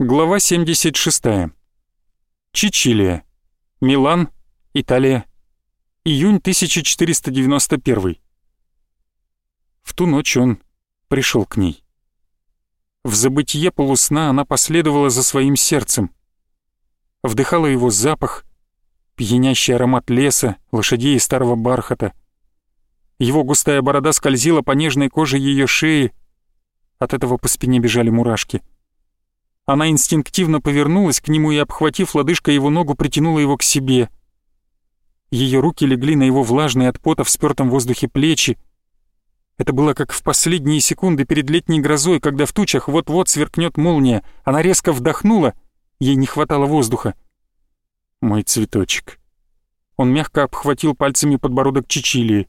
Глава 76. Чичилия. Милан, Италия. Июнь 1491. В ту ночь он пришел к ней. В забытье полусна она последовала за своим сердцем. Вдыхала его запах, пьянящий аромат леса, лошадей и старого бархата. Его густая борода скользила по нежной коже ее шеи. От этого по спине бежали мурашки — она инстинктивно повернулась к нему и, обхватив лодыжкой его ногу, притянула его к себе. Ее руки легли на его влажные от пота в спёртом воздухе плечи. Это было как в последние секунды перед летней грозой, когда в тучах вот-вот сверкнет молния. Она резко вдохнула, ей не хватало воздуха. «Мой цветочек». Он мягко обхватил пальцами подбородок Чичилии.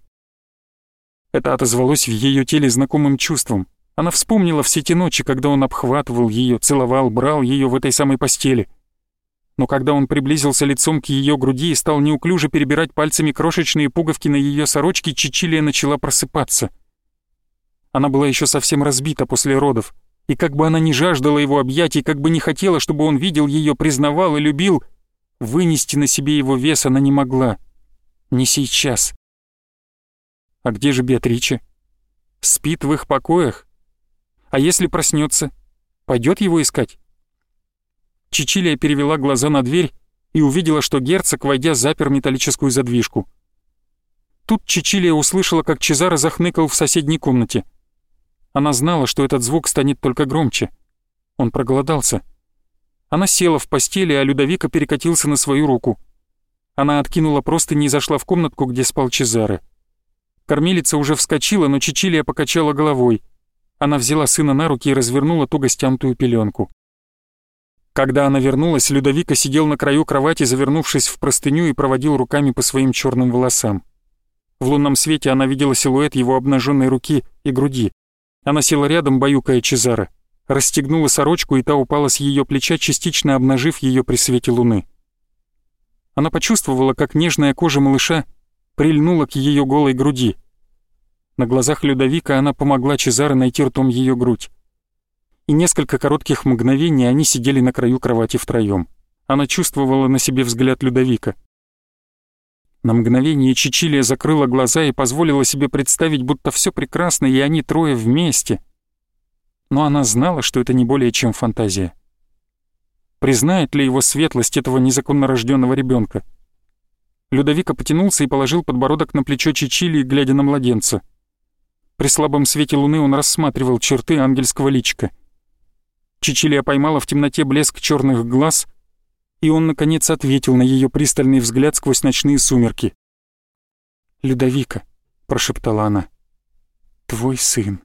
Это отозвалось в ее теле знакомым чувством — она вспомнила все те ночи, когда он обхватывал ее, целовал, брал ее в этой самой постели. Но когда он приблизился лицом к ее груди и стал неуклюже перебирать пальцами крошечные пуговки на ее сорочке, Чичилия начала просыпаться. Она была еще совсем разбита после родов, и как бы она ни жаждала его объятий, как бы не хотела, чтобы он видел ее, признавал и любил, вынести на себе его вес она не могла. Не сейчас. А где же Беатриче? Спит в их покоях? А если проснется, пойдет его искать? Чичилия перевела глаза на дверь и увидела, что герцог, войдя, запер металлическую задвижку. Тут Чичилия услышала, как Чезаро захныкал в соседней комнате. Она знала, что этот звук станет только громче. Он проголодался. Она села в постели, а Людовика перекатился на свою руку. Она откинула простыни и зашла в комнатку, где спал Чезаре. Кормилица уже вскочила, но Чичилия покачала головой. Она взяла сына на руки и развернула туго стянутую пеленку. Когда она вернулась, Людовика сидел на краю кровати, завернувшись в простыню и проводил руками по своим черным волосам. В лунном свете она видела силуэт его обнаженной руки и груди. Она села рядом, баюкая Чезара, расстегнула сорочку, и та упала с ее плеча, частично обнажив ее при свете луны. Она почувствовала, как нежная кожа малыша прильнула к ее голой груди — на глазах Людовика она помогла Чезаре найти ртом ее грудь. И несколько коротких мгновений они сидели на краю кровати втроем. Она чувствовала на себе взгляд Людовика. На мгновение Чичилия закрыла глаза и позволила себе представить, будто все прекрасно, и они трое вместе. Но она знала, что это не более чем фантазия. Признает ли его светлость этого незаконно рожденного ребенка? Людовика потянулся и положил подбородок на плечо Чичилии, глядя на младенца — при слабом свете луны он рассматривал черты ангельского личика. Чичилия поймала в темноте блеск черных глаз, и он, наконец, ответил на ее пристальный взгляд сквозь ночные сумерки. «Людовика», — прошептала она, — «твой сын».